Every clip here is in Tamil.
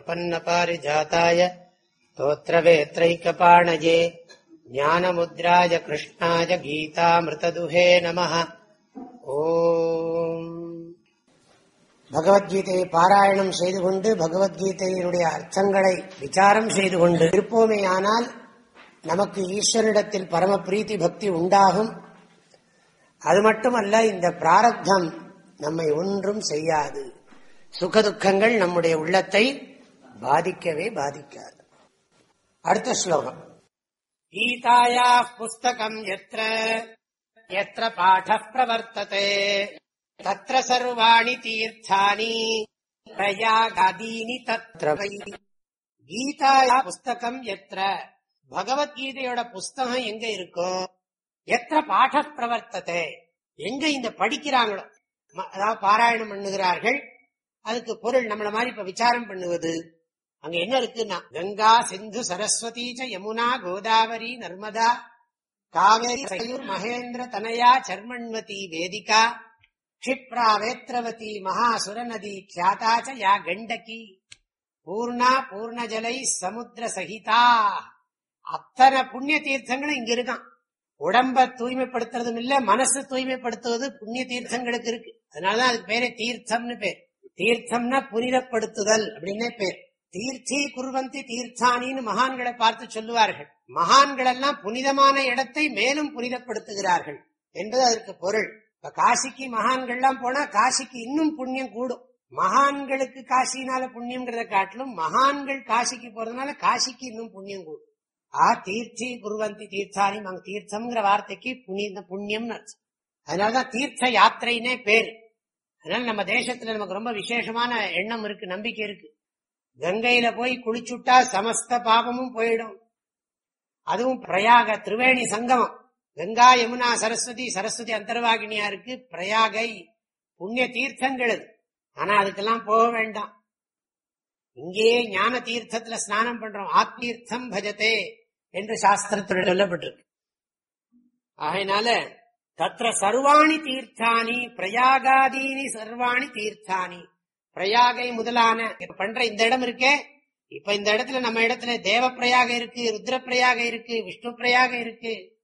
प्रपन्नपारिजाताय स्तोत्रवेत्रैकपाणये ज्ञानमुद्राय कृष्णाय गीतामृतदुहे नमः ஓம் பகவத்கீதையை பாராயணம் செய்து கொண்டு பகவத்கீதையினுடைய அர்த்தங்களை விசாரம் செய்து கொண்டு இருப்போமேயானால் நமக்கு ஈஸ்வரிடத்தில் பரம பிரீத்தி பக்தி உண்டாகும் அது மட்டுமல்ல இந்த பிராரப்தம் நம்மை ஒன்றும் செய்யாது சுகதுக்கங்கள் நம்முடைய உள்ளத்தை பாதிக்கவே பாதிக்காது. அடுத்த ஸ்லோகம். கீதாயா புஸ்தகம் எத்த எத்த பாட பிரவர்த்ததே. தத்திர சர்வாணி தீர்த்தானி? பிரயாகாதீனி தத்ரவை. கீதாயா புஸ்தகம் எத்த பகவத்கீதையோட புஸ்தகம் எங்க இருக்கோ? எத்த பாட பிரவர்த்ததே? எங்க இந்த படிக்கிறாங்களோ? ம- அதாவது பாராயணம் பண்ணுகிறார்கள். அதுக்கு பொருள் நம்மள மாதிரி இப்ப விசாரம் பண்ணுவது? அங்க என்ன இருக்குன்னா கங்கா சிந்து சரஸ்வதி ச யமுனா கோதாவரி நர்மதா காவேரி சயூர் மகேந்திர தனயா சர்மண்வதி வேதிகா क्षिप्रा वेत्रवती महासुरनदी ख्याता च या गण्डकी பூர்ணா பூர்ணஜலை சமுத்திர சகிதா அத்தனை புண்ணிய தீர்த்தங்களும் இங்க இருக்கான் உடம்ப தூய்மைப்படுத்துறதும் இல்ல மனசு தூய்மைப்படுத்துவது புண்ணிய தீர்த்தங்களுக்கு இருக்கு அதனாலதான் அதுக்கு பேரே தீர்த்தம்னு பேர் தீர்த்தம்னா புனிதப்படுத்துதல் அப்படின்னே பேர் தீர்த்தி குருவந்தி தீர்த்தானின்னு மகான்களை பார்த்து சொல்லுவார்கள். மகான்கள் எல்லாம் புனிதமான இடத்தை மேலும் புனிதப்படுத்துகிறார்கள் என்பது அதற்கு பொருள். இப்ப காசிக்கு மகான்கள்லாம் போனா காசிக்கு இன்னும் புண்ணியம் கூடும். மகான்களுக்கு காசினால புண்ணியம்ங்கிறத காட்டிலும் மகான்கள் காசிக்கு போறதுனால காசிக்கு இன்னும் புண்ணியம் கூடும். ஆ தீர்த்தி குருவந்தி தீர்த்தானி அங்க தீர்த்தம்ங்கிற வார்த்தைக்கு புனித புண்ணியம்னு அர்த்தம். அதனாலதான் தீர்த்த யாத்திரைனே பேரு. அதனால நம்ம தேசத்துல நமக்கு ரொம்ப விசேஷமான எண்ணம் இருக்கு நம்பிக்கை இருக்கு. கங்கையில போய் குளிச்சுட்டா சமஸ்த பாபமும் போயிடும். அதுவும் பிரயாக திரிவேணி சங்கமம் கங்கா யமுனா சரஸ்வதி சரஸ்வதி அந்தர்வாகினியா இருக்கு பிரயாகை புண்ணிய தீர்த்தங்கள் அது. ஆனா அதுக்கெல்லாம் போக வேண்டாம். இங்கேயே ஞான தீர்த்தத்துல ஸ்நானம் பண்றோம். ஆத்தீர்த்தம் பஜதே என்று சாஸ்திரத்தில் சொல்லப்பட்டிருக்கு. ஆகையினால தத்திர சர்வாணி தீர்த்தானி பிரயாகாதீனி சர்வாணி தீர்த்தானி. பிரயாகை முதலான இப்ப பண்ற இந்த இடம் இருக்கே இப்ப இந்த இடத்துல நம்ம இடத்துல தேவ பிரயாக இருக்கு ருத்ர பிரயாக இருக்கு விஷ்ணு பிரயாக இருக்கு.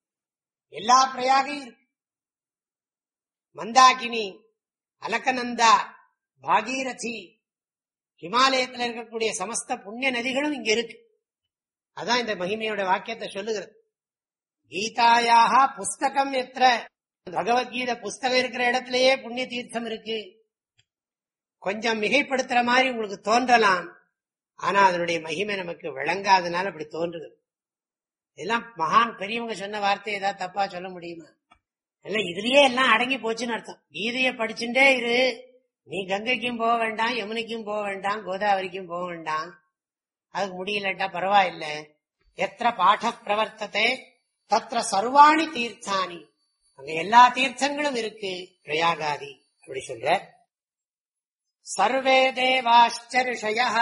எல்லா பிரயாகையும் இருக்கு. மந்தாகினி அலக்கநந்தா பாகீரதி ஹிமாலயத்தில் இருக்கக்கூடிய சமஸ்த புண்ணிய நதிகளும் இங்க இருக்கு. அதான் இந்த மகிமையோட வாக்கியத்தை சொல்லுகிறது. கீதாயாக புஸ்தகம் எத்திர பகவத்கீதை புஸ்தகம் இருக்கிற இடத்திலேயே புண்ணிய தீர்த்தம் இருக்கு. கொஞ்சம் மிகைப்படுத்துற மாதிரி உங்களுக்கு தோன்றலாம். ஆனா அதனுடைய மகிமை நமக்கு விளங்காதனால அப்படி தோன்றுது. இதெல்லாம் மகான் பெரியவங்க சொன்ன வார்த்தை ஏதாவது தப்பா சொல்ல முடியுமா? இல்ல இதுலயே எல்லாம் அடங்கி போச்சுன்னு அர்த்தம். கீதையை படிச்சுட்டே இரு. நீ கங்கைக்கும் போக வேண்டாம் யமுனைக்கும் போக வேண்டாம் கோதாவரிக்கும் போக வேண்டாம். அதுக்கு முடியலட்டா பரவாயில்ல. எத்திர பாட பிரவர்த்தத்தை தத்திர சர்வாணி தீர்த்தானி. அங்க எல்லா தீர்த்தங்களும் இருக்கு பிரயாகாதி. அப்படி சொல்ற. सर्वे देवाश्च ऋषयः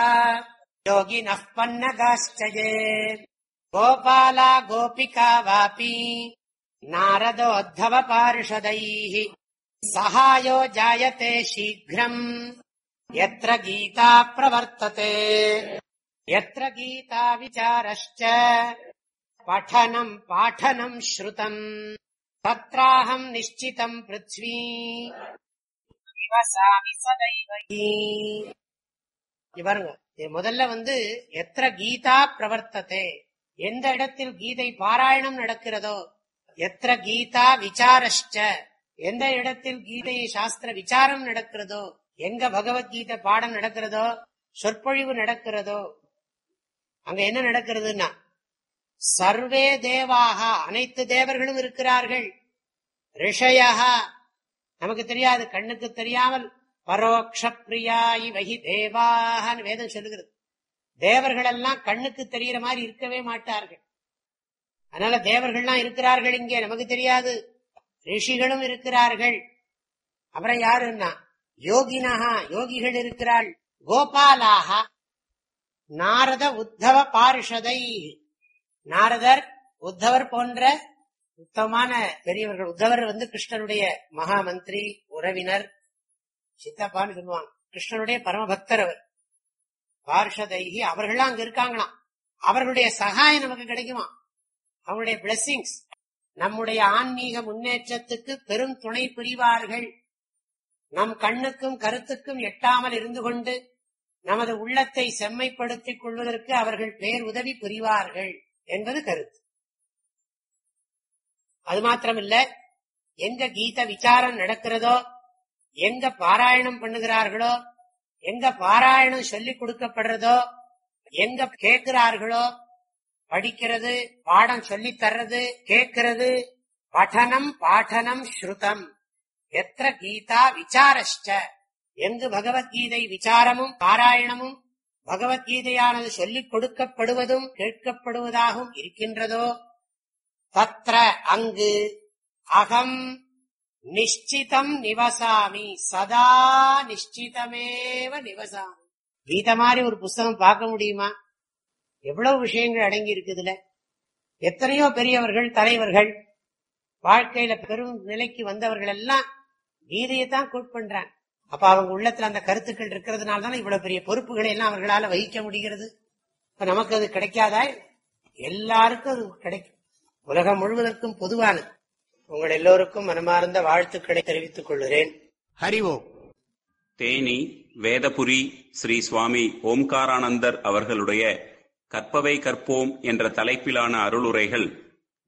योगिनः पन्नगाश्च ये गोपाला गोपिका वापि। नारदोद्धव पार्षदैः सहायो जायते शीघ्रम्। यत्र गीता प्रवर्तते। यत्र गीता विचारश्च। पठनम् पाठनम् श्रुतम्। तत्राहम् निश्चितम् पृथ्वी। பாருங்க. முதல்ல வந்து எத்திர கீதா பிரவர்த்ததே? எந்த இடத்தில் கீதை பாராயணம் நடக்கிறதோ எத்திர கீதா விசாரஷ்ட? எந்த இடத்தில் கீதை சாஸ்திர விசாரம் நடக்கிறதோ எங்க பகவத்கீதை பாடம் நடக்கிறதோ சொற்பொழிவு நடக்கிறதோ அங்க என்ன நடக்கிறதுன்னா சர்வே தேவாக அனைத்து தேவர்களும் இருக்கிறார்கள். ரிஷயா நமக்கு தெரியாது கண்ணுக்கு தெரியாமல் பரோக்ஷ பிரியாயி வகி தேவாகன்னு வேதம் சொல்லுகிறது. தேவர்கள் எல்லாம் கண்ணுக்கு தெரியற மாதிரி இருக்கவே மாட்டார்கள். அதனால தேவர்கள்லாம் இருக்கிறார்கள் இங்கே நமக்கு தெரியாது. ரிஷிகளும் இருக்கிறார்கள். அப்புறம் யாருன்னா? யோகினஹா யோகிகள் இருக்கிறாள். கோபாலாக நாரத உத்தவ பாரிஷதை. நாரதர் உத்தவர் போன்ற உத்தமமான பெரியவர்கள். உத்தவர் வந்து கிருஷ்ணனுடைய மகா மந்திரி உறவினர். சித்தப்பான்னு சொல்லுவாங்க. கிருஷ்ணனுடைய பரமபக்தர் அவர். பார்ஷதைகி அவர்கள்லாம் அங்க இருக்காங்களாம். அவர்களுடைய சகாயம் நமக்கு கிடைக்குமா? அவங்களுடைய பிளெஸிங்ஸ் நம்முடைய ஆன்மீக முன்னேற்றத்துக்கு பெரும் துணை புரிவார்கள். நம் கண்ணுக்கும் கருத்துக்கும் எட்டாமல் இருந்து கொண்டு நமது உள்ளத்தை செம்மைப்படுத்திக் கொள்வதற்கு அவர்கள் பேர் உதவி புரிவார்கள் என்பது கருத்து. அது மாத்திரமில்ல எங்க கீத விசாரம் நடக்கிறதோ எங்க பாராயணம் பண்ணுகிறார்களோ எங்க பாராயணம் சொல்லிக் கொடுக்கப்படுறதோ எங்க கேட்கிறார்களோ படிக்கிறது பாடம் சொல்லி தர்றது கேட்கிறது பட்டனம் பாடனம் ஸ்ருதம். எத்த கீதா விசாரஷ்ட. எங்கு பகவத்கீதை விசாரமும் பாராயணமும் பகவத்கீதையானது சொல்லிக் கொடுக்கப்படுவதும் கேட்கப்படுவதாகவும் இருக்கின்றதோ தத்ர அங்கு அகம் நிச்சிதம் நிவசாமி சதா நிச்சிதமேவ நிவசாமி கீத மாதிரி ஒரு புஸ்தகம் பார்க்க முடியுமா? எவ்வளவு விஷயங்கள் அடங்கி இருக்குதுல. எத்தனையோ பெரியவர்கள் தலைவர்கள் வாழ்க்கையில பெரும் நிலைக்கு வந்தவர்கள் எல்லாம் கீதையை தான் கோட் பண்றாங்க. அப்ப அவங்க உள்ளத்துல அந்த கருத்துக்கள் இருக்கிறதுனால தானே இவ்வளவு பெரிய பொறுப்புகளை எல்லாம் அவர்களால வகிக்க முடிகிறது? இப்ப நமக்கு அது கிடைக்காதா? எல்லாருக்கும் அது கிடைக்கும். உலகம் முழுவதற்கும் பொதுவானது. உங்கள் எல்லோருக்கும் மனமார்ந்த வாழ்த்துக்களை தெரிவித்துக் கொள்கிறேன். ஹரி ஓம். தேனி வேதபுரி ஸ்ரீ சுவாமி ஓம்காரானந்தர் அவர்களுடைய கற்பவை கற்போம் என்ற தலைப்பிலான அருளுரைகள்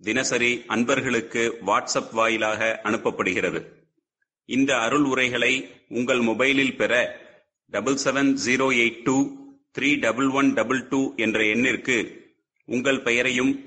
தினசரி அன்பர்களுக்கு வாட்ஸ்அப் வாயிலாக அனுப்பப்படுகிறது. இந்த அருள் உரைகளை உங்கள் மொபைலில் பெற double seven zero eight two three double one double two என்ற எண்ணிற்கு உங்கள் பெயரையும்